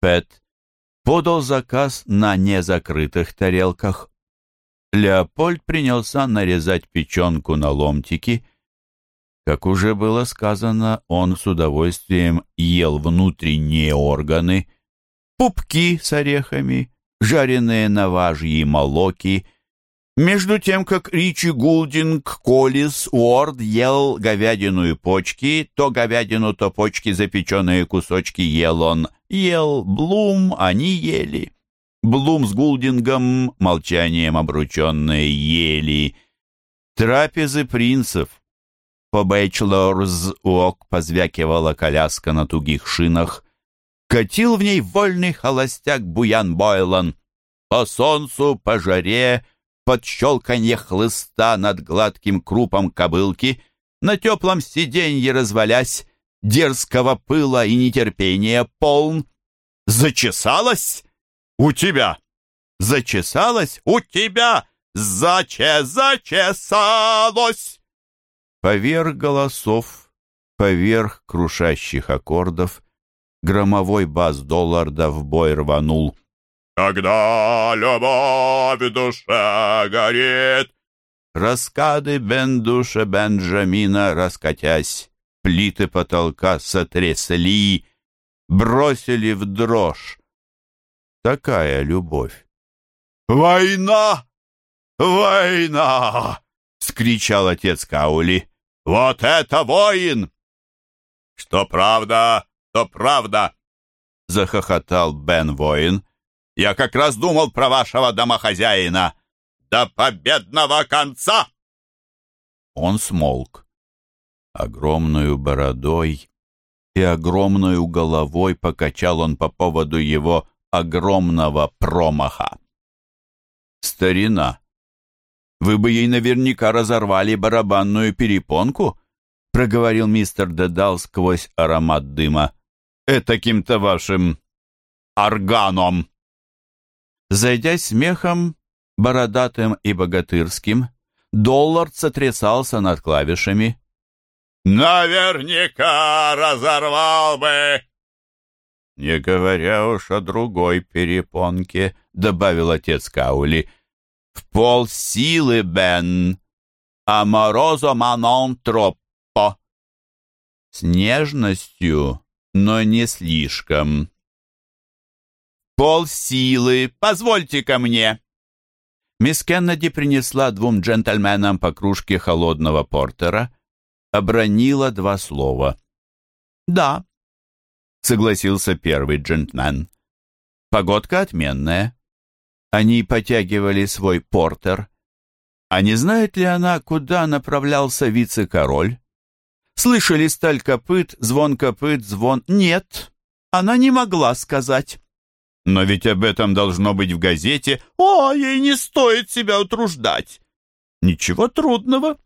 Пэт подал заказ на незакрытых тарелках. Леопольд принялся нарезать печенку на ломтики. Как уже было сказано, он с удовольствием ел внутренние органы, пупки с орехами, жареные на важьи молоки — между тем, как Ричи Гулдинг, Коллис, Уорд ел говядину и почки, то говядину, то почки, запеченные кусочки ел он. Ел Блум, они ели. Блум с Гулдингом, молчанием обрученные, ели. Трапезы принцев. По Бэчлорс Уок позвякивала коляска на тугих шинах. Катил в ней вольный холостяк Буян Бойлан. По солнцу, по жаре — под щелканье хлыста над гладким крупом кобылки, на теплом сиденье развалясь, дерзкого пыла и нетерпения полн. Зачесалась у тебя! Зачесалась у тебя! Заче зачесалось! Поверх голосов, поверх крушащих аккордов, громовой бас Долларда в бой рванул. Когда любовь в душе горит. Раскады Бендуша Бенджамина, раскатясь, плиты потолка сотрясли, бросили в дрожь. Такая любовь. «Война! Война!» — скричал отец Каули. «Вот это воин!» «Что правда, то правда!» — захохотал Бен Воин. Я как раз думал про вашего домохозяина. До победного конца!» Он смолк. Огромную бородой и огромную головой покачал он по поводу его огромного промаха. «Старина, вы бы ей наверняка разорвали барабанную перепонку», проговорил мистер Дедал сквозь аромат дыма. «Этаким-то вашим органом!» Зайдя смехом, бородатым и богатырским, Доллард сотрясался над клавишами. «Наверняка разорвал бы!» «Не говоря уж о другой перепонке», — добавил отец Каули. «В пол силы, Бен, а морозо манон троппо». С нежностью, но не слишком полсилы, позвольте-ка мне!» Мисс Кеннеди принесла двум джентльменам по кружке холодного портера, обронила два слова. «Да», — согласился первый джентльмен. «Погодка отменная». Они потягивали свой портер. А не знает ли она, куда направлялся вице-король? Слышали сталь копыт, звон копыт, звон... Нет, она не могла сказать. Но ведь об этом должно быть в газете. О, ей не стоит себя утруждать. Ничего трудного.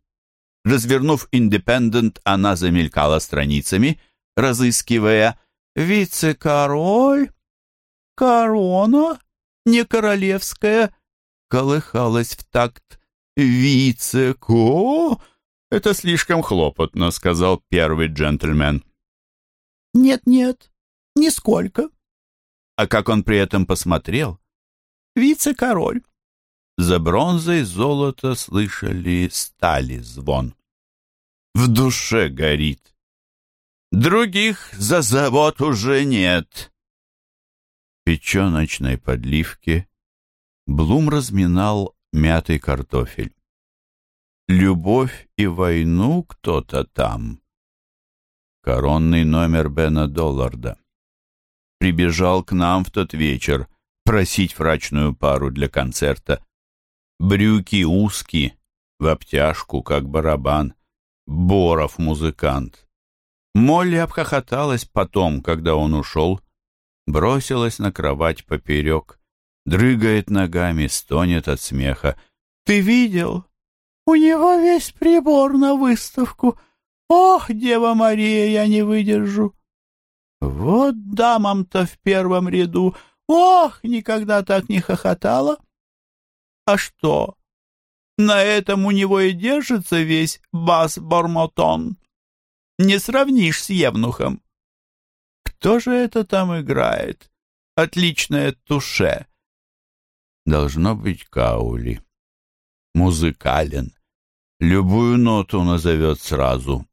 Развернув «Индепендент», она замелькала страницами, разыскивая «Вице-король? Корона? Не королевская?» Колыхалась в такт «Вице-ко?» «Это слишком хлопотно», — сказал первый джентльмен. «Нет-нет, нисколько», а как он при этом посмотрел? Вице-король. За бронзой золото слышали стали звон. В душе горит. Других за завод уже нет. Печеночной подливке Блум разминал мятый картофель. Любовь и войну кто-то там. Коронный номер Бена Долларда прибежал к нам в тот вечер просить фрачную пару для концерта. Брюки узкие, в обтяжку, как барабан. Боров музыкант. Молли обхохоталась потом, когда он ушел, бросилась на кровать поперек, дрыгает ногами, стонет от смеха. «Ты видел? У него весь прибор на выставку. Ох, Дева Мария, я не выдержу!» Вот дамам-то в первом ряду. Ох, никогда так не хохотала. А что? На этом у него и держится весь бас-бормотон. Не сравнишь с Евнухом. Кто же это там играет? Отличное туше. Должно быть Каули. Музыкален. Любую ноту назовет сразу.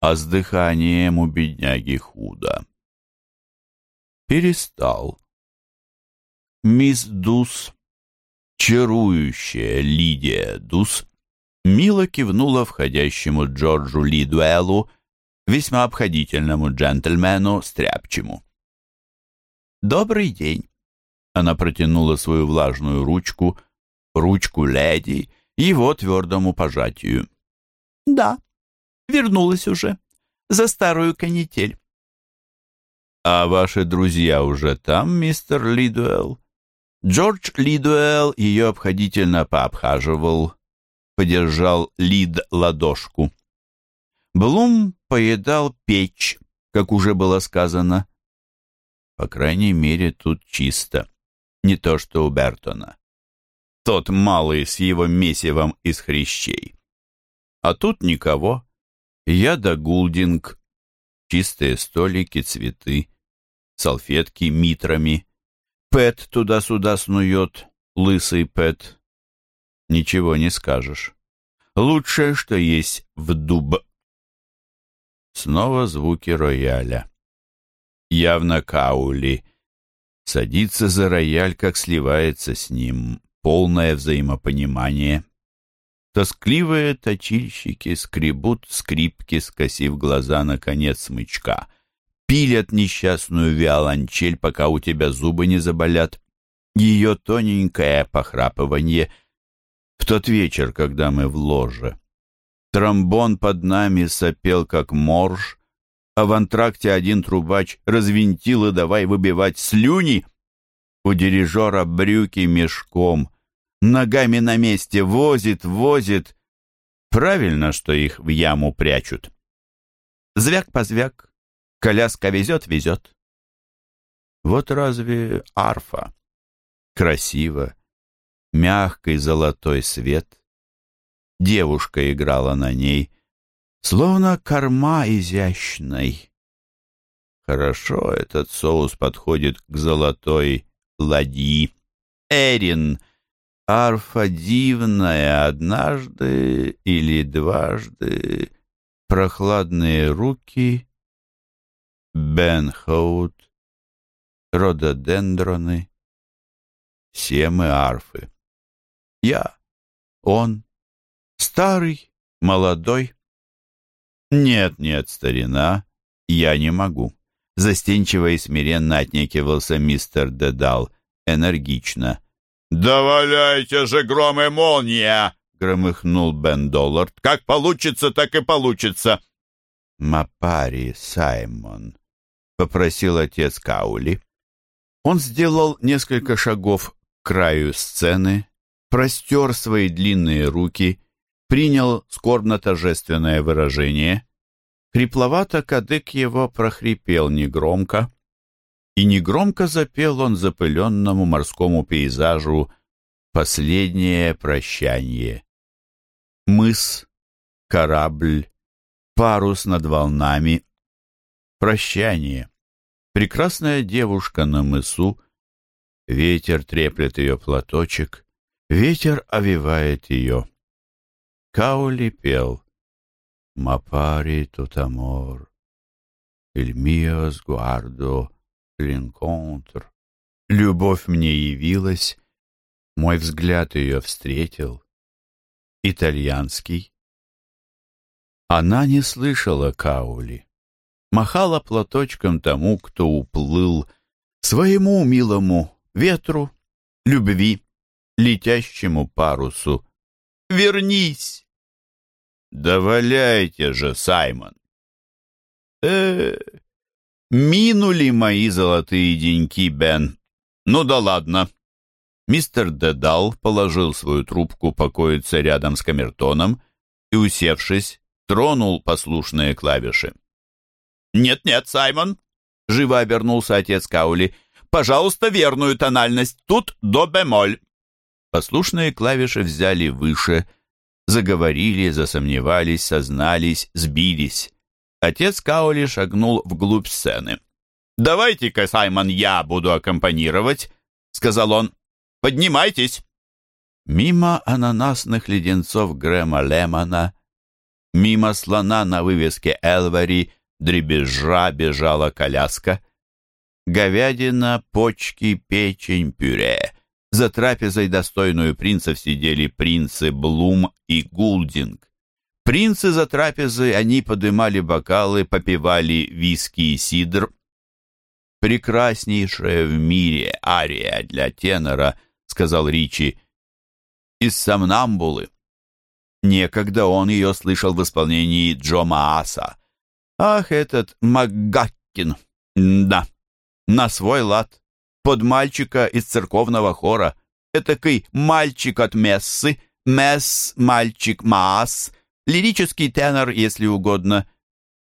А с дыханием у бедняги худо. Перестал. Мисс Дус, чарующая Лидия Дус, мило кивнула входящему Джорджу Лидуэлу, весьма обходительному джентльмену, стряпчему. «Добрый день!» Она протянула свою влажную ручку, ручку леди, его твердому пожатию. «Да, вернулась уже, за старую канитель». «А ваши друзья уже там, мистер Лидуэлл?» Джордж Лидуэлл ее обходительно пообхаживал, подержал Лид ладошку. Блум поедал печь, как уже было сказано. По крайней мере, тут чисто. Не то, что у Бертона. Тот малый с его месивом из хрящей. А тут никого. Я да Гулдинг. Чистые столики, цветы, салфетки митрами. Пэт туда-сюда снует, лысый Пэт. Ничего не скажешь. Лучшее, что есть в дуб. Снова звуки рояля. Явно Каули. Садится за рояль, как сливается с ним. Полное взаимопонимание. Тоскливые точильщики скребут скрипки, скосив глаза на конец смычка. Пилят несчастную виолончель, пока у тебя зубы не заболят. Ее тоненькое похрапывание в тот вечер, когда мы в ложе. Тромбон под нами сопел, как морж, а в антракте один трубач развинтил и давай выбивать слюни. У дирижера брюки мешком, ногами на месте возит, возит. Правильно, что их в яму прячут. Звяк-позвяк, коляска везет-везет. Вот разве арфа? Красиво, мягкий золотой свет, девушка играла на ней, словно корма изящной. Хорошо этот соус подходит к золотой ладьи. Эрин, арфа дивная, однажды или дважды, прохладные руки, Бен Хоут, рододендроны, все мы арфы. Я, он, Старый, молодой. Нет, нет, старина, я не могу. Застенчиво и смиренно отнекивался мистер Дедал, энергично. «Да валяйте же гром и молния!» — громыхнул Бен Доллард. «Как получится, так и получится!» «Мапари, Саймон», — попросил отец Каули. Он сделал несколько шагов к краю сцены, простер свои длинные руки принял скорбно-торжественное выражение. Хрипловато кадык его прохрипел негромко, и негромко запел он запыленному морскому пейзажу «Последнее прощание». Мыс, корабль, парус над волнами. Прощание. Прекрасная девушка на мысу. Ветер треплет ее платочек, ветер овивает ее. Каули пел «Мапари тут амор, il mio sguardo l'incontr». Любовь мне явилась, мой взгляд ее встретил. Итальянский. Она не слышала Каули. Махала платочком тому, кто уплыл, своему милому ветру, любви, летящему парусу. «Вернись!» Да валяйте же, Саймон. Э, минули мои золотые деньки, Бен. Ну да ладно. Мистер Дедал положил свою трубку покоиться рядом с камертоном и, усевшись, тронул послушные клавиши. «Нет-нет, Саймон!» — живо обернулся отец Каули. «Пожалуйста, верную тональность. Тут до бемоль». Послушные клавиши взяли выше — Заговорили, засомневались, сознались, сбились. Отец Каули шагнул вглубь сцены. «Давайте-ка, Саймон, я буду аккомпанировать», — сказал он. «Поднимайтесь». Мимо ананасных леденцов Грэма Лемона, мимо слона на вывеске Элвари, дребезжа бежала коляска. Говядина, почки, печень, пюре. За трапезой достойную принцев сидели принцы Блум и Гулдинг. Принцы за трапезой, они подымали бокалы, попивали виски и сидр. «Прекраснейшая в мире ария для тенора», — сказал Ричи, — «из Самнамбулы». Некогда он ее слышал в исполнении Джо Мааса. Ах, этот МакГаккин! Да, на свой лад. Под мальчика из церковного хора. Этакий мальчик от мессы, месс, мальчик, маас, лирический тенор, если угодно.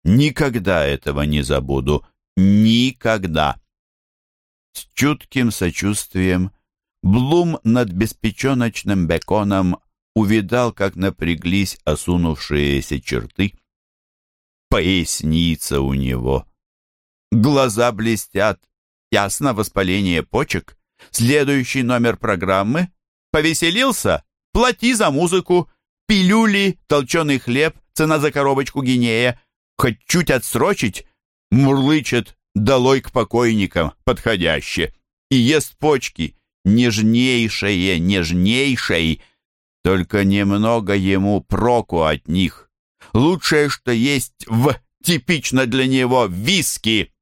Никогда этого не забуду. Никогда. С чутким сочувствием Блум над беспеченочным беконом увидал, как напряглись осунувшиеся черты. Поясница у него. Глаза блестят. Ясно воспаление почек. Следующий номер программы. Повеселился? Плати за музыку. Пилюли, толченый хлеб, цена за коробочку гинея. Хоть чуть отсрочить? Мурлычет. Долой к покойникам. Подходяще. И ест почки. Нежнейшее, нежнейшей. Только немного ему проку от них. Лучшее, что есть в типично для него виски.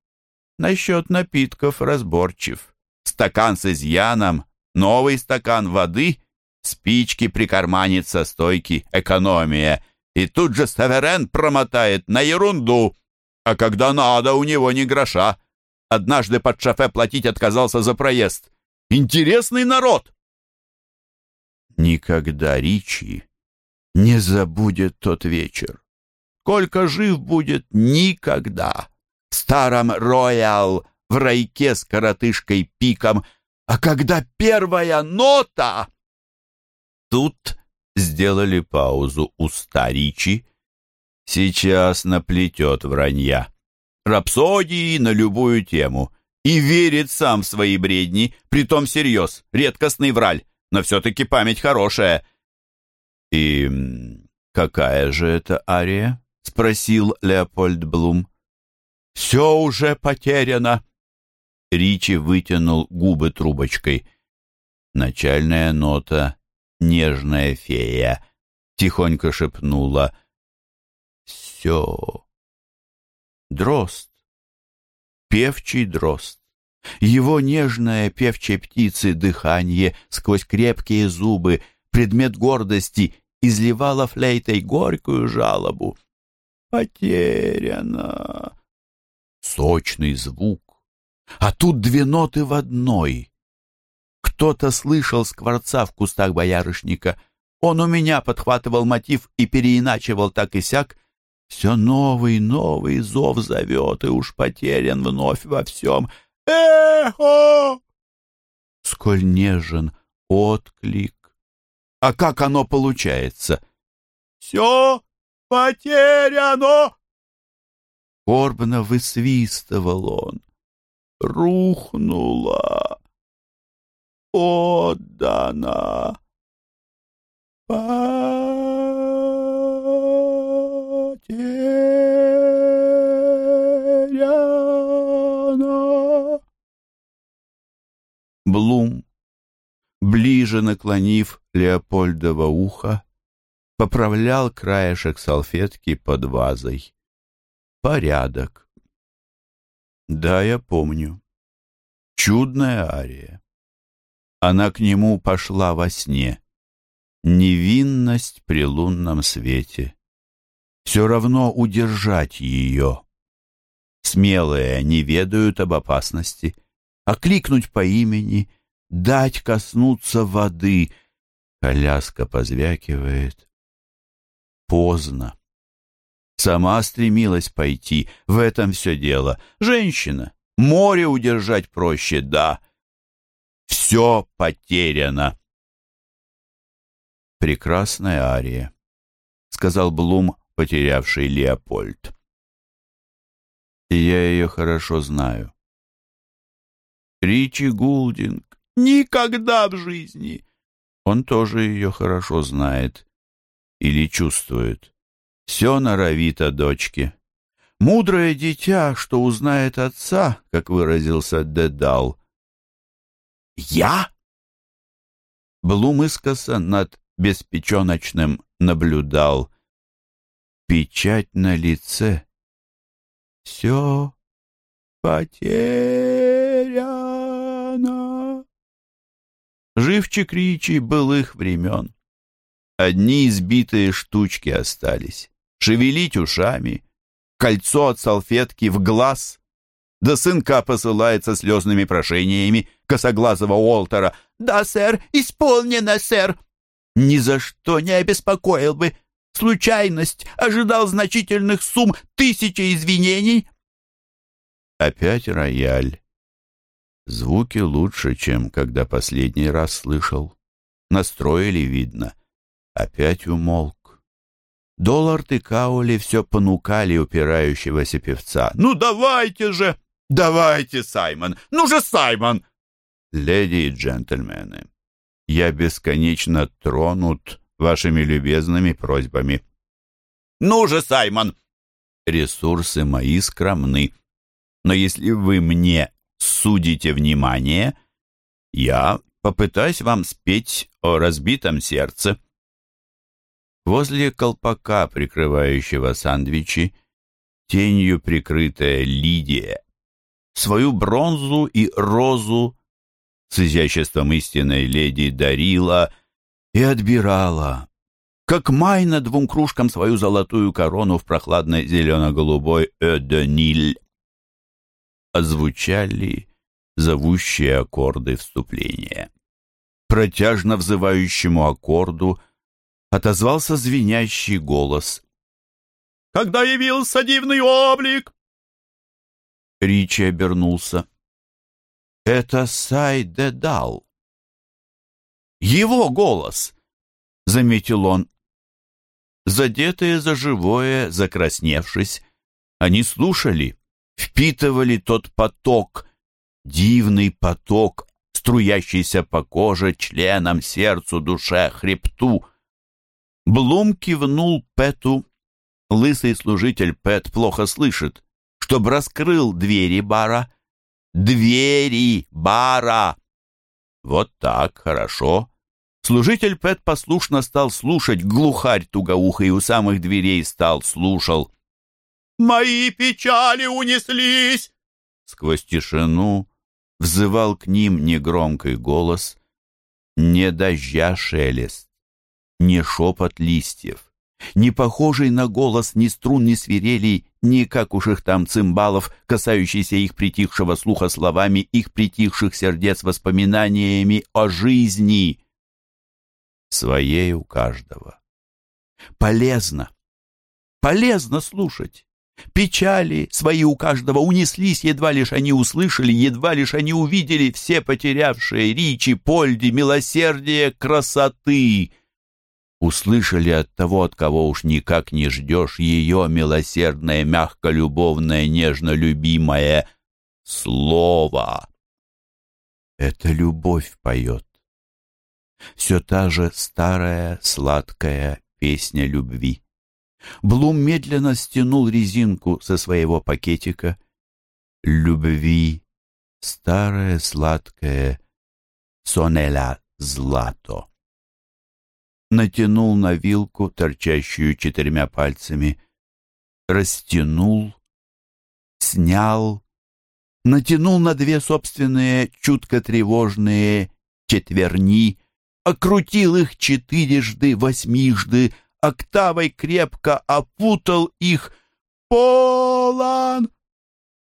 Насчет напитков разборчив. Стакан с изъяном, новый стакан воды, спички прикарманит со стойки, экономия. И тут же Саверен промотает на ерунду. А когда надо, у него ни гроша. Однажды под шофе платить отказался за проезд. Интересный народ. Никогда Ричи не забудет тот вечер. Сколько жив будет, никогда. В старом Роял, в райке с коротышкой пиком. А когда первая нота... Тут сделали паузу у старичи. Сейчас наплетет вранья. Рапсодии на любую тему. И верит сам в свои бредни, притом всерьез, редкостный враль но все-таки память хорошая». «И какая же это ария?» — спросил Леопольд Блум. «Все уже потеряно!» Ричи вытянул губы трубочкой. Начальная нота «Нежная фея» тихонько шепнула «Все». Дрозд. Певчий дрозд. Его нежное певчей птицы дыхание сквозь крепкие зубы, предмет гордости, изливало флейтой горькую жалобу. «Потеряно!» Сочный звук. А тут две ноты в одной. Кто-то слышал скворца в кустах боярышника. Он у меня подхватывал мотив и переиначивал так и сяк. Все новый, новый зов зовет, и уж потерян вновь во всем — Эхо! Сколь нежен отклик. А как оно получается? Все потеряно! Скорбно высвистывал он. Рухнула, отдана. Потеряна. Блум, ближе наклонив Леопольдово ухо, поправлял краешек салфетки под вазой. Порядок. Да, я помню. Чудная ария. Она к нему пошла во сне. Невинность при лунном свете. Все равно удержать ее. Смелые не ведают об опасности — окликнуть по имени, дать коснуться воды. Коляска позвякивает. Поздно. Сама стремилась пойти, в этом все дело. Женщина, море удержать проще, да. Все потеряно. Прекрасная ария, сказал Блум, потерявший Леопольд. я ее хорошо знаю. Ричи Гулдинг. Никогда в жизни. Он тоже ее хорошо знает. Или чувствует. Все норовит о дочке. Мудрое дитя, что узнает отца, как выразился Дедал. «Я?» Блум искоса над беспеченочным наблюдал. Печать на лице. Все потеряно. Живчик Ричи былых времен. Одни избитые штучки остались. Шевелить ушами, кольцо от салфетки в глаз. Да сынка посылается слезными прошениями косоглазого Уолтера. «Да, сэр, исполнено, сэр!» «Ни за что не обеспокоил бы. Случайность, ожидал значительных сумм, тысячи извинений». Опять рояль. Звуки лучше, чем когда последний раз слышал. Настроили, видно. Опять умолк. Доллард и Каули все понукали упирающегося певца. «Ну давайте же! Давайте, Саймон! Ну же, Саймон!» «Леди и джентльмены, я бесконечно тронут вашими любезными просьбами». «Ну же, Саймон!» «Ресурсы мои скромны, но если вы мне судите внимание, я попытаюсь вам спеть о разбитом сердце». Возле колпака, прикрывающего сандвичи, тенью прикрытая Лидия, свою бронзу и розу с изяществом истинной леди дарила и отбирала, как Майна двум кружкам свою золотую корону в прохладной зелено-голубой «Эдениль». Озвучали зовущие аккорды вступления. Протяжно взывающему аккорду отозвался звенящий голос. «Когда явился дивный облик!» Ричи обернулся. «Это Сай Дедал!» «Его голос!» — заметил он. Задетые за живое, закрасневшись, они слушали, впитывали тот поток, дивный поток, струящийся по коже, членам, сердцу, душе, хребту — Блум кивнул Пэту. Лысый служитель Пэт плохо слышит, чтобы раскрыл двери бара. Двери бара! Вот так, хорошо. Служитель Пэт послушно стал слушать, глухарь тугоухой у самых дверей стал, слушал. «Мои печали унеслись!» Сквозь тишину взывал к ним негромкий голос, не дождя шелест не шепот листьев, не похожий на голос ни струн, ни свирелей, ни, как уж их там, цимбалов, касающийся их притихшего слуха словами, их притихших сердец воспоминаниями о жизни, своей у каждого. Полезно, полезно слушать. Печали свои у каждого унеслись, едва лишь они услышали, едва лишь они увидели все потерявшие Ричи, Польди, милосердие, красоты — услышали от того, от кого уж никак не ждешь, ее милосердное, мягко-любовное, нежно-любимое слово. Это любовь поет. Все та же старая сладкая песня любви. Блум медленно стянул резинку со своего пакетика. Любви, старая сладкая сонеля злато натянул на вилку, торчащую четырьмя пальцами, растянул, снял, натянул на две собственные чутко тревожные четверни, окрутил их четырежды, восьмижды, октавой крепко опутал их, полон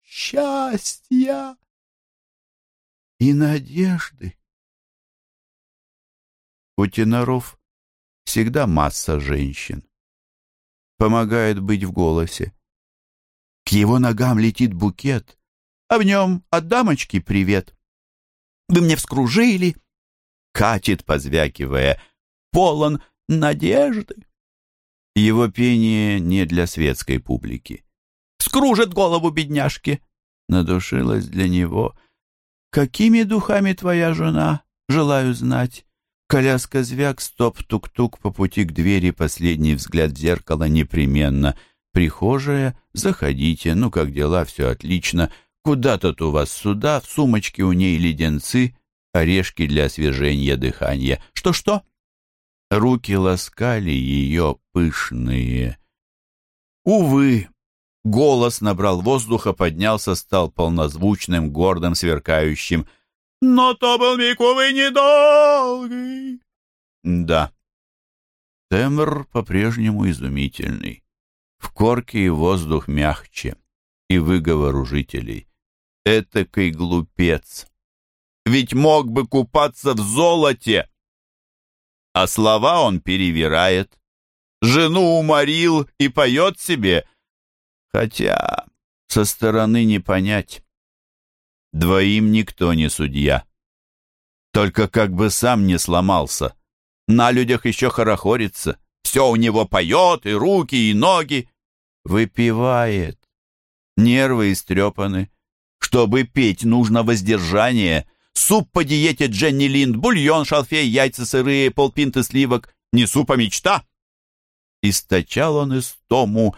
счастья и надежды. У теноров всегда масса женщин. Помогает быть в голосе. К его ногам летит букет, а в нем от дамочки привет. Вы мне вскружили, катит, позвякивая, полон надежды. Его пение не для светской публики. Скружит голову бедняжки. Надушилась для него. Какими духами твоя жена? Желаю знать. Коляска звяк, стоп, тук-тук, по пути к двери последний взгляд в зеркало непременно. Прихожая, заходите, ну как дела, все отлично. Куда тут у вас сюда, в сумочке у ней леденцы, орешки для освежения дыхания. Что-что? Руки ласкали ее пышные. Увы, голос набрал воздуха, поднялся, стал полнозвучным, гордым, сверкающим. «Но то был миг, увы, недолгий!» Да, тембр по-прежнему изумительный. В корке и воздух мягче, и выговор у жителей. Этакий глупец. Ведь мог бы купаться в золоте, а слова он перевирает. Жену уморил и поет себе, хотя со стороны не понять. Двоим никто не судья. Только как бы сам не сломался. На людях еще хорохорится. Все у него поет, и руки, и ноги. Выпивает. Нервы истрепаны. Чтобы петь, нужно воздержание — Суп по диете Дженни Линд, бульон, шалфей, яйца сырые, полпинты сливок. Не суп, а мечта. Источал он истому,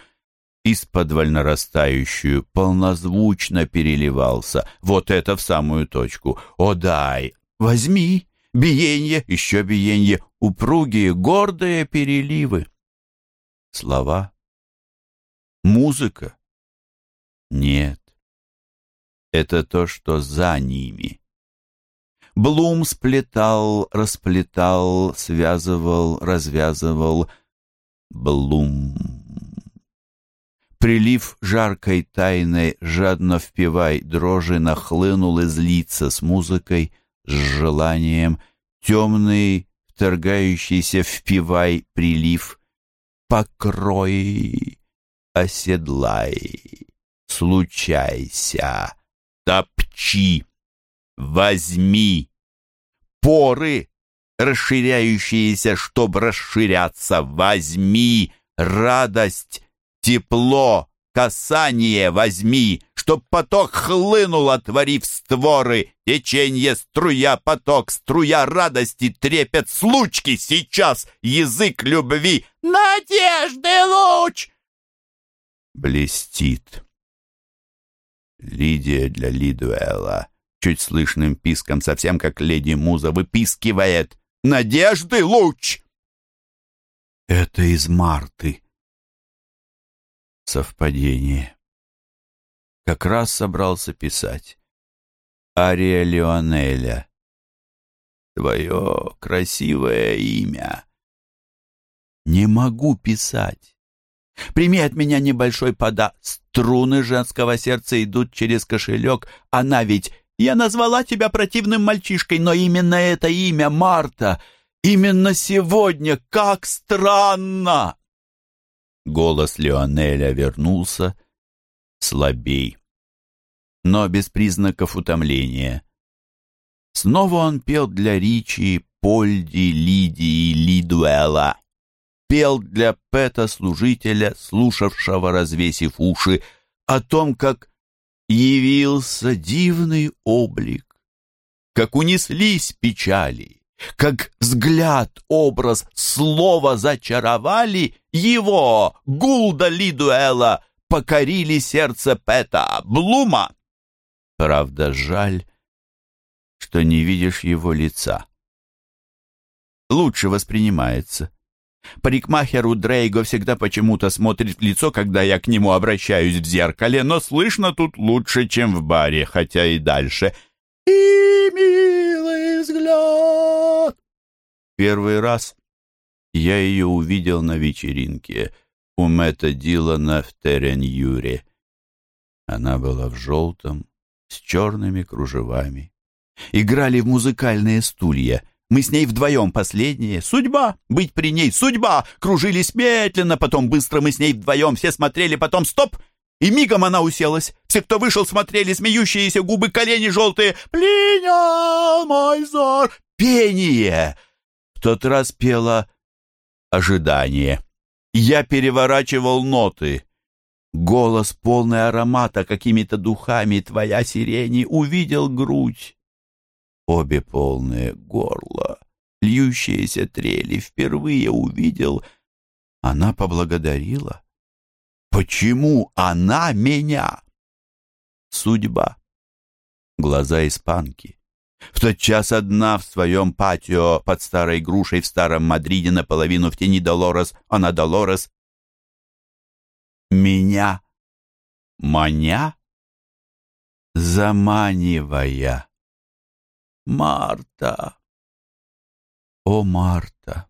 из-под нарастающую, полнозвучно переливался. Вот это в самую точку. О, дай, возьми, биенье, еще биенье, упругие, гордые переливы. Слова. Музыка. Нет. Это то, что за ними. Блум сплетал, расплетал, связывал, развязывал. Блум. Прилив жаркой тайной, жадно впивай, дрожи нахлынул из лица с музыкой, с желанием. Темный, вторгающийся впивай прилив. Покрой, оседлай, случайся, топчи. Возьми поры, расширяющиеся, чтобы расширяться. Возьми радость, тепло, касание возьми, чтоб поток хлынул, отворив створы, течение, струя, поток, струя радости, трепет случки сейчас, язык любви, надежды луч! Блестит. Лидия для Лидуэла чуть слышным писком, совсем как леди Муза выпискивает «Надежды луч!» Это из Марты. Совпадение. Как раз собрался писать. Ария Леонеля. Твое красивое имя. Не могу писать. Прими от меня небольшой пода. Струны женского сердца идут через кошелек. Она ведь я назвала тебя противным мальчишкой, но именно это имя, Марта, именно сегодня, как странно!» Голос Леонеля вернулся слабей, но без признаков утомления. Снова он пел для Ричи, Польди, Лидии, Лидуэла. Пел для Пэта-служителя, слушавшего, развесив уши, о том, как явился дивный облик, как унеслись печали, как взгляд, образ, слово зачаровали его, Гулда Лидуэла, покорили сердце Пэта Блума. Правда, жаль, что не видишь его лица. Лучше воспринимается. Парикмахеру Дрейго всегда почему-то смотрит в лицо, когда я к нему обращаюсь в зеркале, но слышно тут лучше, чем в баре, хотя и дальше. И милый взгляд. Первый раз я ее увидел на вечеринке у Мэтта Дилана в Терен-Юре. Она была в желтом, с черными кружевами. Играли в музыкальные стулья — мы с ней вдвоем последние. Судьба! Быть при ней! Судьба! Кружились медленно, потом быстро мы с ней вдвоем. Все смотрели, потом стоп! И мигом она уселась. Все, кто вышел, смотрели, смеющиеся губы, колени желтые. «Пленял мой зор!» Пение! В тот раз пела ожидание. Я переворачивал ноты. Голос полный аромата какими-то духами, твоя сирени, увидел грудь обе полные горла, льющиеся трели, впервые увидел, она поблагодарила. Почему она меня? Судьба. Глаза испанки. В тот час одна в своем патио под старой грушей в старом Мадриде наполовину в тени Долорес, она Долорес. Меня, маня, заманивая. Марта! О, Марта!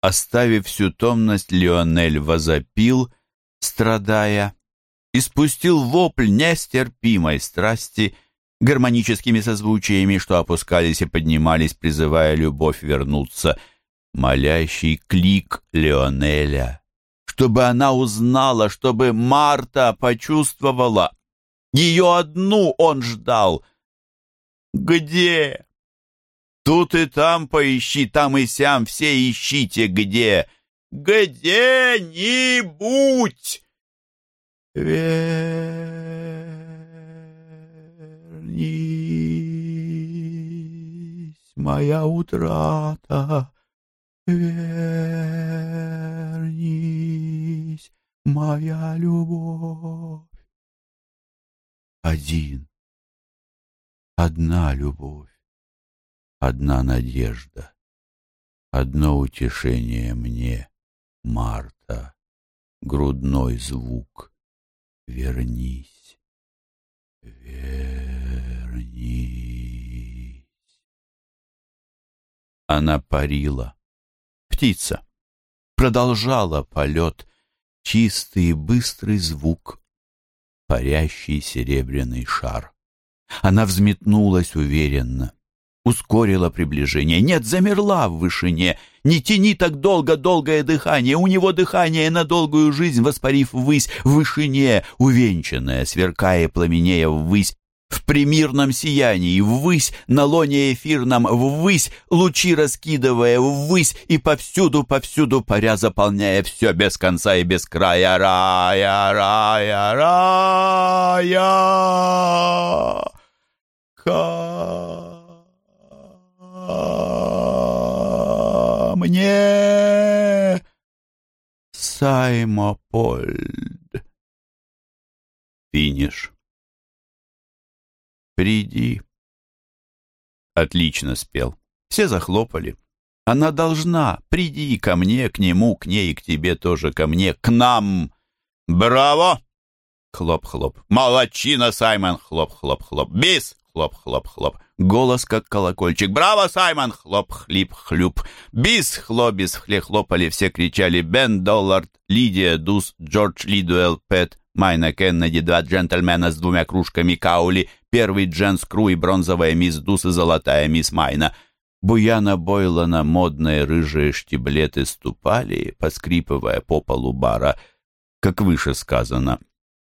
Оставив всю томность, Леонель возопил, страдая, и спустил вопль нестерпимой страсти гармоническими созвучиями, что опускались и поднимались, призывая любовь вернуться, молящий клик Леонеля, чтобы она узнала, чтобы Марта почувствовала. Ее одну он ждал. Где? Тут и там поищи, там и сям, все ищите где. Где-нибудь! Вернись, моя утрата, вернись, моя любовь. Один, одна любовь, одна надежда, одно утешение мне, Марта, грудной звук — Вернись, вернись. Она парила. Птица. Продолжала полет. Чистый и быстрый звук. Парящий серебряный шар. Она взметнулась уверенно ускорила приближение. Нет, замерла в вышине. Не тяни так долго долгое дыхание. У него дыхание на долгую жизнь, воспарив ввысь, в вышине, увенчанная, сверкая пламенея ввысь, в примирном сиянии, ввысь, на лоне эфирном, ввысь, лучи раскидывая ввысь и повсюду, повсюду паря, заполняя все без конца и без края. Рая, рая, рая. Ка мне Саймопольд. Финиш. Приди. Отлично спел. Все захлопали. Она должна. Приди ко мне, к нему, к ней, к тебе тоже, ко мне, к нам. Браво! Хлоп-хлоп. Молодчина, Саймон! Хлоп-хлоп-хлоп. Бис! Хлоп-хлоп-хлоп. Голос как колокольчик. «Браво, Саймон!» Хлоп, хлип, хлюп. «Бис!» Хлобис, хле хлопали, все кричали. Бен Доллард, Лидия Дус, Джордж Лидуэлл, Пэт, Майна Кеннеди, два джентльмена с двумя кружками каули, первый джен с кру и бронзовая мисс Дус и золотая мисс Майна. Буяна Бойлана модные рыжие штиблеты ступали, поскрипывая по полу бара, как выше сказано.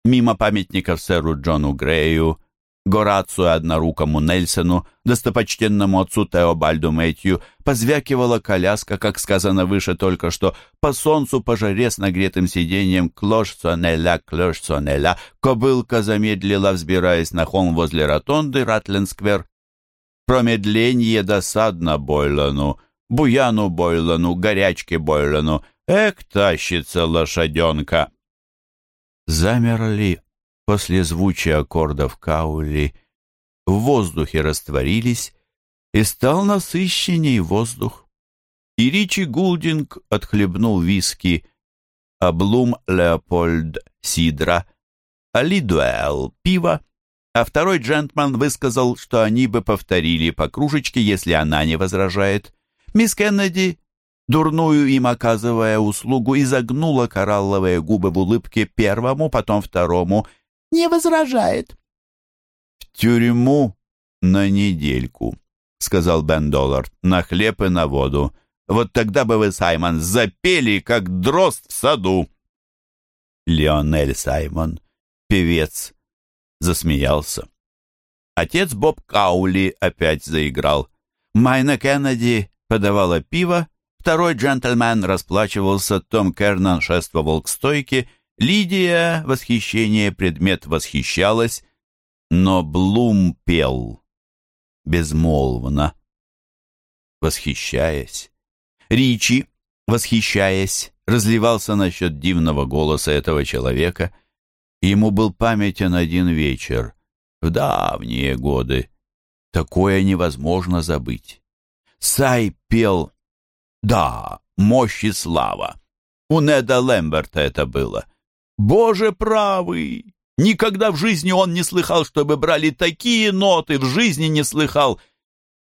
Мимо памятников сэру Джону Грею, Горацию однорукому Нельсону, достопочтенному отцу Теобальду Мэтью, позвякивала коляска, как сказано выше только что, по солнцу, по жаре с нагретым сиденьем клош-сонеля, клош-сонеля, кобылка замедлила, взбираясь на холм возле ротонды Ратлинсквер. Промедление досадно Бойлану, Буяну Бойлану, горячке Бойлану, эк, тащится лошаденка. Замерли после звучия аккордов Каули в воздухе растворились, и стал насыщенней воздух. И Ричи Гулдинг отхлебнул виски, а Блум Леопольд сидра, а Лидуэлл пиво, а второй джентльмен высказал, что они бы повторили по кружечке, если она не возражает. Мисс Кеннеди, дурную им оказывая услугу, изогнула коралловые губы в улыбке первому, потом второму — не возражает. «В тюрьму на недельку», — сказал Бен Доллард, — «на хлеб и на воду. Вот тогда бы вы, Саймон, запели, как дрозд в саду». Леонель Саймон, певец, засмеялся. Отец Боб Каули опять заиграл. Майна Кеннеди подавала пиво, второй джентльмен расплачивался, Том Кернан шествовал к стойке — Лидия, восхищение предмет восхищалась, но Блум пел. безмолвно, восхищаясь. Ричи, восхищаясь, разливался насчет дивного голоса этого человека. Ему был памятен один вечер, в давние годы. Такое невозможно забыть. Сай пел «Да, мощь и слава». У Неда Лэмберта это было. «Боже правый! Никогда в жизни он не слыхал, чтобы брали такие ноты, в жизни не слыхал.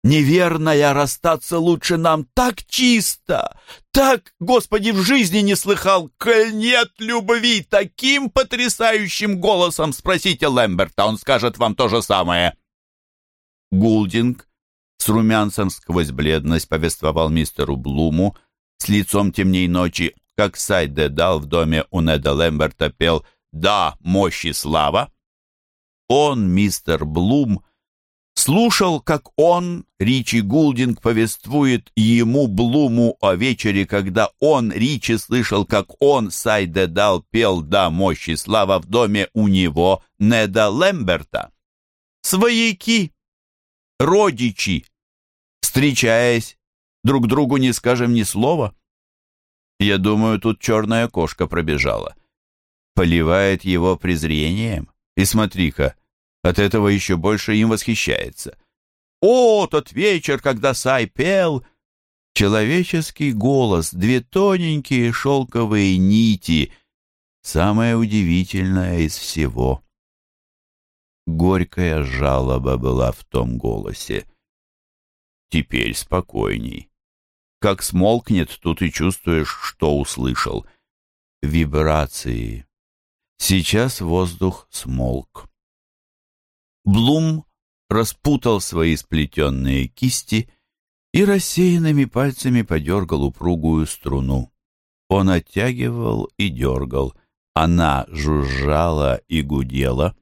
Неверная расстаться лучше нам так чисто, так, Господи, в жизни не слыхал, коль нет любви, таким потрясающим голосом спросите Лэмберта, он скажет вам то же самое. Гулдинг с румянцем сквозь бледность повествовал мистеру Блуму, с лицом темней ночи, как Сайде дал в доме у Неда Лэмберта пел «Да, мощь и слава». Он, мистер Блум, слушал, как он, Ричи Гулдинг, повествует ему, Блуму, о вечере, когда он, Ричи, слышал, как он, Сайде дал, пел «Да, мощь и слава» в доме у него, Неда Лэмберта. Свояки, родичи, встречаясь, друг другу не скажем ни слова. Я думаю, тут черная кошка пробежала. Поливает его презрением. И смотри-ка, от этого еще больше им восхищается. О, тот вечер, когда Сай пел! Человеческий голос, две тоненькие шелковые нити. Самое удивительное из всего. Горькая жалоба была в том голосе. Теперь спокойней. Как смолкнет, тут и чувствуешь, что услышал. Вибрации. Сейчас воздух смолк. Блум распутал свои сплетенные кисти и рассеянными пальцами подергал упругую струну. Он оттягивал и дергал. Она жужжала и гудела.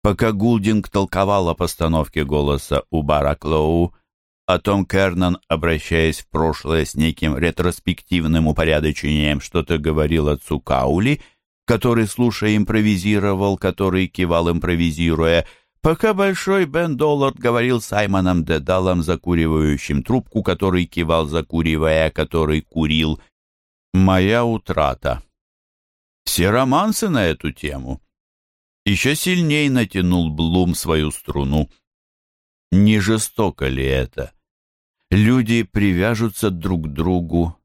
Пока Гулдинг толковал о постановке голоса у Бараклоу, том Кернан, обращаясь в прошлое с неким ретроспективным упорядочением, что-то говорил отцу Каули, который, слушая, импровизировал, который кивал, импровизируя — Пока Большой Бен Доллард говорил Саймоном Дедалом, закуривающим трубку, который кивал, закуривая, который курил. «Моя утрата». Все романсы на эту тему. Еще сильней натянул Блум свою струну. Не жестоко ли это? Люди привяжутся друг к другу,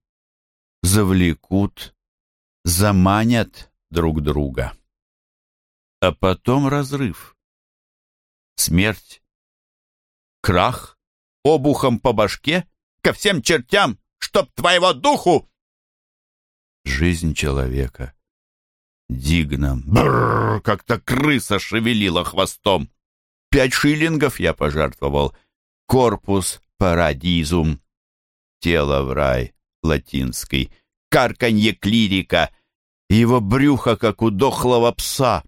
завлекут, заманят друг друга. А потом разрыв смерть. Крах, обухом по башке, ко всем чертям, чтоб твоего духу! Жизнь человека. Дигном. Как-то крыса шевелила хвостом. Пять шиллингов я пожертвовал. Корпус парадизум. Тело в рай латинский. Карканье клирика. Его брюхо, как у дохлого пса.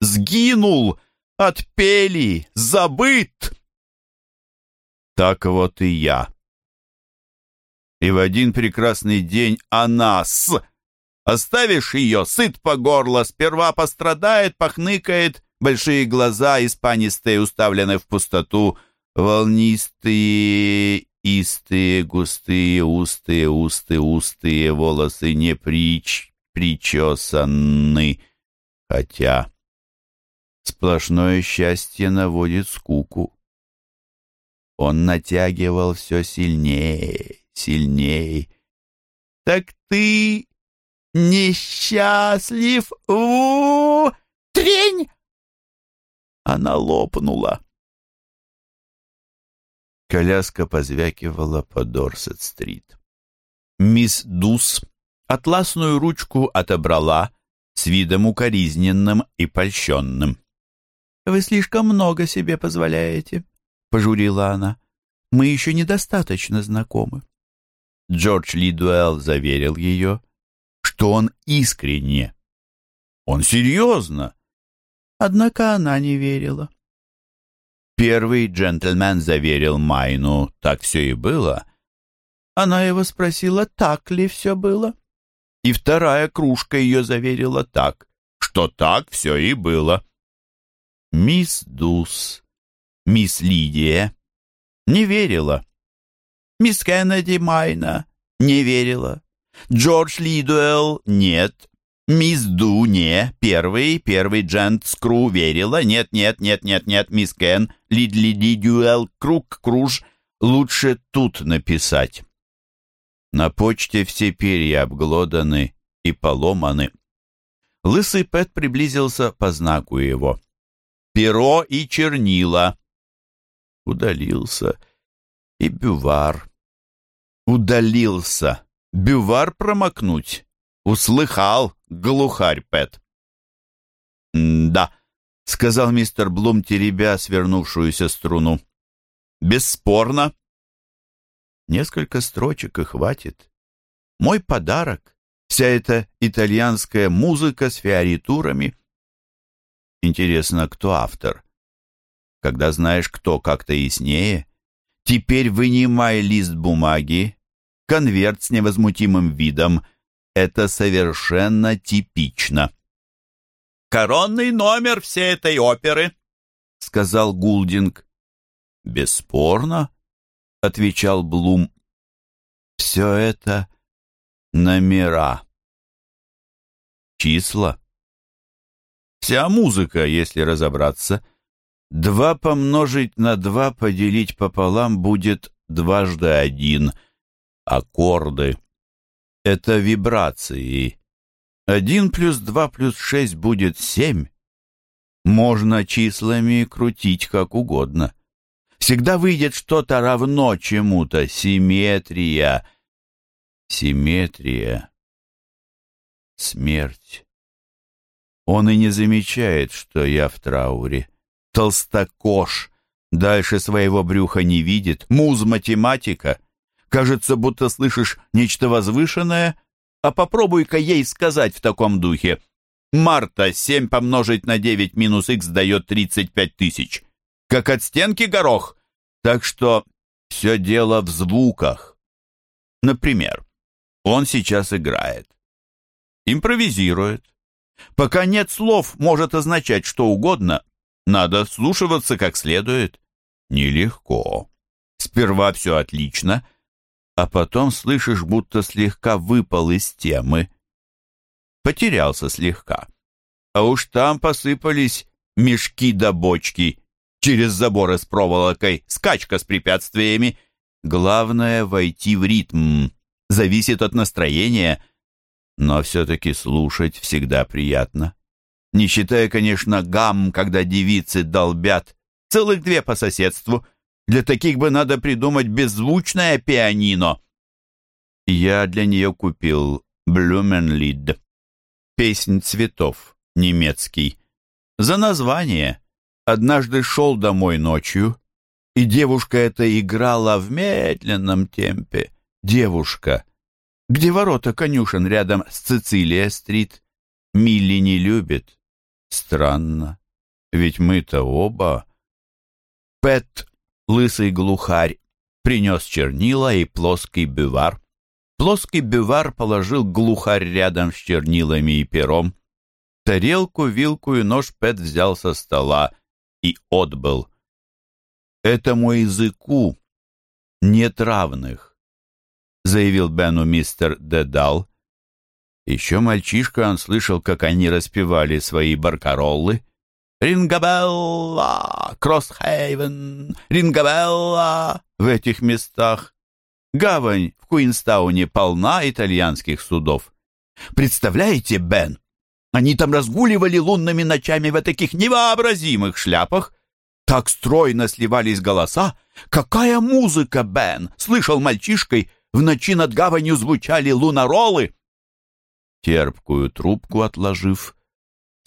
Сгинул! Отпели! Забыт!» Так вот и я. И в один прекрасный день она с... Оставишь ее, сыт по горло, сперва пострадает, похныкает, большие глаза испанистые уставлены в пустоту, волнистые, истые, густые, устые, усты, устые, волосы не прич, причесаны, хотя Сплошное счастье наводит скуку. Он натягивал все сильнее, сильнее. «Так ты несчастлив? У, -у, -у! Трень!» Она лопнула. Коляска позвякивала по Дорсет-стрит. Мисс Дус атласную ручку отобрала с видом укоризненным и польщенным. «Вы слишком много себе позволяете», — пожурила она. «Мы еще недостаточно знакомы». Джордж Лидуэлл заверил ее, что он искренне. Он серьезно. Однако она не верила. Первый джентльмен заверил Майну, так все и было. Она его спросила, так ли все было. И вторая кружка ее заверила так, что так все и было. Мисс Дус, мисс Лидия Не верила. Мисс Кеннеди Майна не верила. Джордж Лидуэлл нет. Мисс Ду не. Первый, первый Джент Скру верила. Нет, нет, нет, нет, нет, мисс Кен. Лидли Дидюэлл, Круг, Круж. Лучше тут написать. На почте все перья обглоданы и поломаны. Лысый Пэт приблизился по знаку его. «Перо и чернила!» Удалился. И бювар. Удалился. Бювар промокнуть. Услыхал, глухарь Пэт. «Да», — сказал мистер Блум, теребя свернувшуюся струну. «Бесспорно». Несколько строчек и хватит. Мой подарок — вся эта итальянская музыка с фиоритурами. Интересно, кто автор? Когда знаешь, кто как-то яснее. Теперь вынимай лист бумаги, конверт с невозмутимым видом. Это совершенно типично. «Коронный номер всей этой оперы», — сказал Гулдинг. «Бесспорно», — отвечал Блум. «Все это номера, числа. Вся музыка, если разобраться, два помножить на два поделить пополам будет дважды один — аккорды. Это вибрации. Один плюс два плюс шесть будет семь. Можно числами крутить как угодно. Всегда выйдет что-то равно чему-то. Симметрия. Симметрия. Смерть. Он и не замечает, что я в трауре. Толстокож. Дальше своего брюха не видит. Муз-математика. Кажется, будто слышишь нечто возвышенное, а попробуй-ка ей сказать в таком духе. Марта 7 помножить на 9 минус х дает 35 тысяч. Как от стенки горох. Так что все дело в звуках. Например, он сейчас играет. Импровизирует. Пока нет слов, может означать что угодно. Надо слушаться как следует. Нелегко. Сперва все отлично — а потом слышишь, будто слегка выпал из темы. Потерялся слегка. А уж там посыпались мешки да бочки, через заборы с проволокой, скачка с препятствиями. Главное — войти в ритм. Зависит от настроения, но все-таки слушать всегда приятно. Не считая, конечно, гамм, когда девицы долбят. Целых две по соседству — для таких бы надо придумать беззвучное пианино. Я для нее купил «Блюменлид» — «Песнь цветов», немецкий. За название однажды шел домой ночью, и девушка эта играла в медленном темпе. Девушка, где ворота конюшен рядом с Цицилия-стрит. Милли не любит. Странно, ведь мы-то оба. Пэт лысый глухарь принес чернила и плоский бювар. Плоский бювар положил глухарь рядом с чернилами и пером. Тарелку, вилку и нож Пэт взял со стола и отбыл. «Этому языку нет равных», — заявил Бену мистер Дедал. Еще мальчишка он слышал, как они распевали свои баркароллы. Рингабелла, Кроссхейвен, Рингабелла в этих местах. Гавань в Куинстауне полна итальянских судов. Представляете, Бен, они там разгуливали лунными ночами в таких невообразимых шляпах. Так стройно сливались голоса. Какая музыка, Бен! Слышал мальчишкой, в ночи над гаванью звучали лунаролы. Терпкую трубку отложив,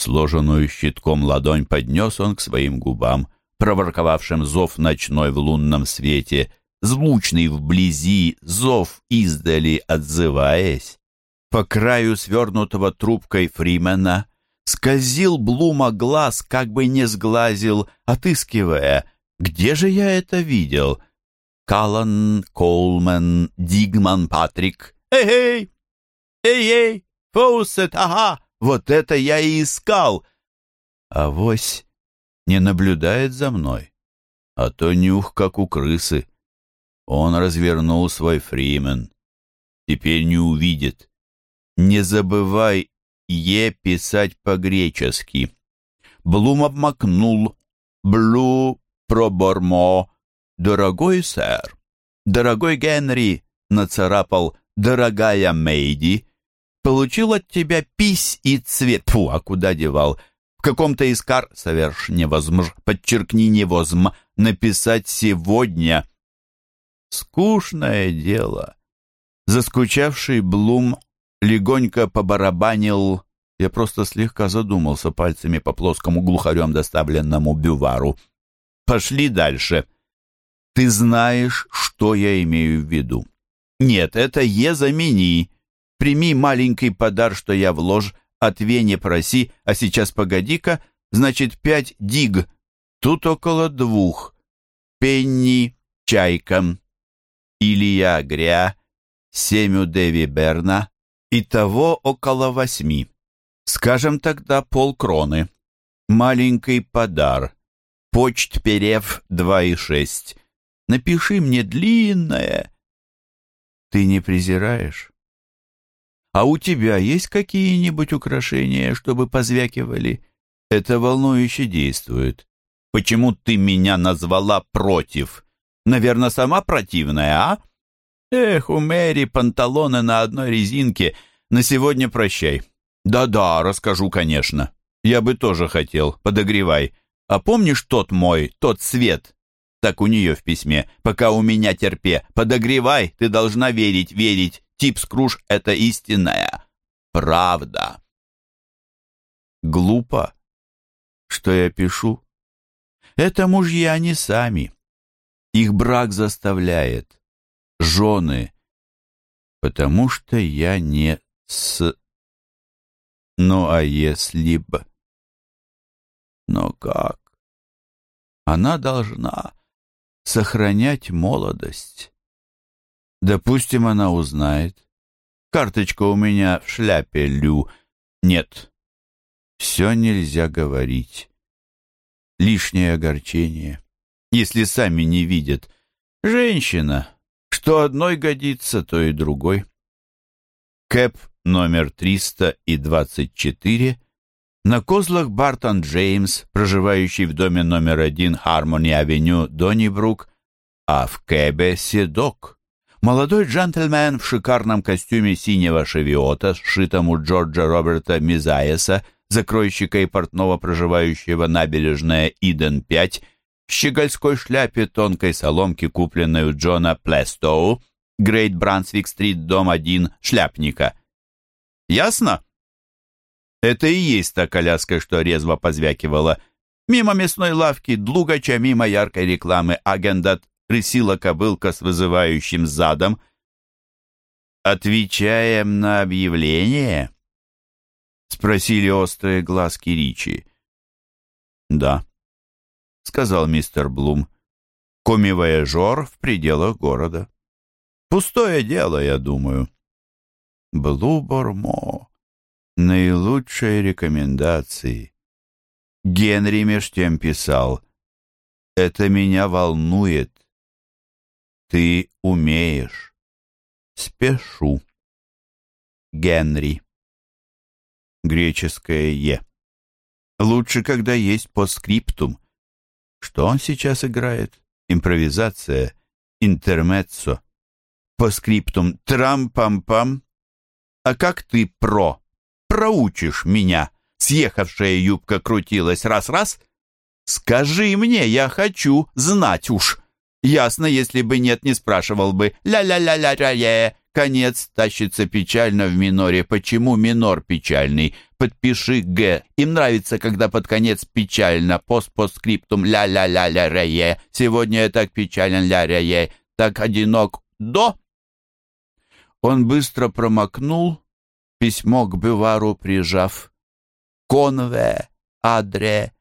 Сложенную щитком ладонь поднес он к своим губам, проворковавшим зов ночной в лунном свете, звучный вблизи, зов издали отзываясь. По краю свернутого трубкой Фримена скользил Блума глаз, как бы не сглазил, отыскивая, где же я это видел? Каллан, Колман, Дигман, Патрик. Эй-эй! Эй-эй! Фоусет, ага! Вот это я и искал. Авось не наблюдает за мной, а то нюх, как у крысы. Он развернул свой фримен. Теперь не увидит. Не забывай «е» писать по-гречески. Блум обмакнул «блу пробормо». «Дорогой сэр», «Дорогой Генри», нацарапал «Дорогая Мейди», получил от тебя пись и цвет. Фу, а куда девал? В каком-то из кар соверш невозмж, подчеркни невозм, написать сегодня. Скучное дело. Заскучавший Блум легонько побарабанил, я просто слегка задумался пальцами по плоскому глухарем доставленному бювару. Пошли дальше. Ты знаешь, что я имею в виду. Нет, это «е» замени. Прими маленький подар, что я вложь, от Вене проси, а сейчас погоди-ка, значит, пять диг. Тут около двух. Пенни, чайка. Илья Гря, Семю Деви Берна. Итого около восьми. Скажем тогда полкроны. Маленький подар. Почт перев два и шесть. Напиши мне длинное. Ты не презираешь? А у тебя есть какие-нибудь украшения, чтобы позвякивали? Это волнующе действует. Почему ты меня назвала против? Наверное, сама противная, а? Эх, у Мэри панталоны на одной резинке. На сегодня прощай. Да-да, расскажу, конечно. Я бы тоже хотел. Подогревай. А помнишь тот мой, тот цвет? Так у нее в письме. Пока у меня терпе. Подогревай, ты должна верить, верить. Тип Скруш — это истинная правда. Глупо, что я пишу. Это мужья не сами. Их брак заставляет. Жены. Потому что я не с... Ну, а если бы... Но как? Она должна сохранять молодость. Допустим, она узнает. Карточка у меня в шляпе, Лю. Нет, все нельзя говорить. Лишнее огорчение. Если сами не видят. Женщина. Что одной годится, то и другой. Кэп номер 324 на козлах Бартон Джеймс, проживающий в доме номер один Хармони-авеню, Доннибрук, а в Кэбе Седок. Молодой джентльмен в шикарном костюме синего шевиота, сшитом у Джорджа Роберта Мизаеса, закройщика и портного, проживающего набережная Иден-5, в щегольской шляпе тонкой соломки, купленной у Джона Плестоу, Грейт Брансвик-стрит, дом 1, шляпника. Ясно? Это и есть та коляска, что резво позвякивала. Мимо мясной лавки Длугача, мимо яркой рекламы Агендат рысила кобылка с вызывающим задом. «Отвечаем на объявление?» — спросили острые глазки Ричи. «Да», — сказал мистер Блум. «Коми-вояжер в пределах города. Пустое дело, я думаю». «Блубормо», Наилучшие рекомендации. Генри меж тем писал, «Это меня волнует. Ты умеешь. Спешу». Генри. Греческое «е». Лучше, когда есть постскриптум. Что он сейчас играет? Импровизация, интермеццо. Постскриптум трам-пам-пам. А как ты про? проучишь меня?» Съехавшая юбка крутилась раз-раз. «Скажи мне, я хочу знать уж». Ясно, если бы нет, не спрашивал бы. Ля-ля-ля-ля-ля-е. Конец тащится печально в миноре. Почему минор печальный? Подпиши Г. Им нравится, когда под конец печально. Пост-постскриптум ля-ля-ля-ля-ре. Сегодня я так печален ля-ре. Так одинок. До. Он быстро промокнул письмо к бювару прижав. «Конве, адре!»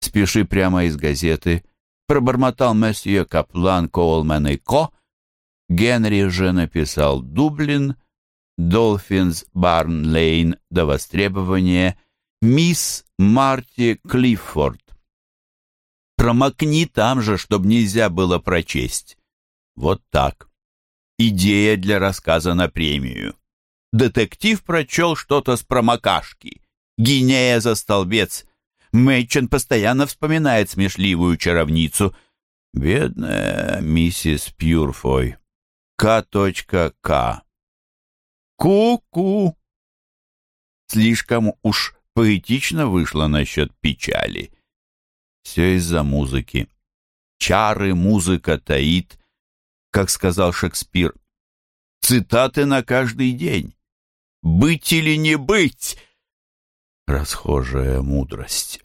«Спеши прямо из газеты», пробормотал месье Каплан, Коулман и Ко. Генри же написал «Дублин», «Долфинс Барн Лейн» до востребования «Мисс Марти Клиффорд». Промокни там же, чтобы нельзя было прочесть. Вот так. Идея для рассказа на премию. Детектив прочел что-то с промокашки. Гинея за столбец. Мэйчен постоянно вспоминает смешливую чаровницу. Бедная миссис Пьюрфой. К.К. Ку-ку. Слишком уж поэтично вышло насчет печали. Все из-за музыки. Чары музыка таит, как сказал Шекспир. Цитаты на каждый день. Быть или не быть? Расхожая мудрость.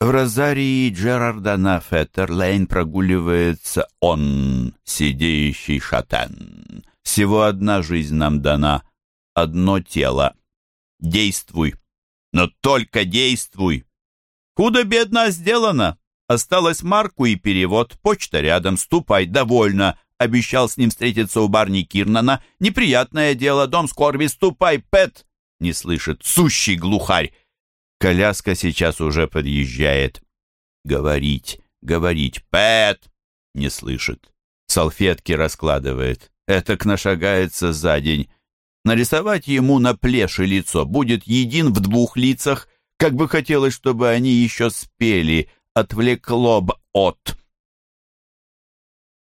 В розарии Джерарда на Феттерлейн прогуливается он, сидеющий шатен. Всего одна жизнь нам дана, одно тело. Действуй, но только действуй. Худо-бедно сделано. Осталось марку и перевод. Почта рядом, ступай, довольно. Обещал с ним встретиться у барни Кирнана. Неприятное дело, дом скорби, ступай, Пэт. Не слышит, сущий глухарь. Коляска сейчас уже подъезжает. Говорить, говорить, Пэт. Не слышит. Салфетки раскладывает. Этак нашагается за день. Нарисовать ему на плеше лицо будет един в двух лицах, как бы хотелось, чтобы они еще спели, отвлекло б от.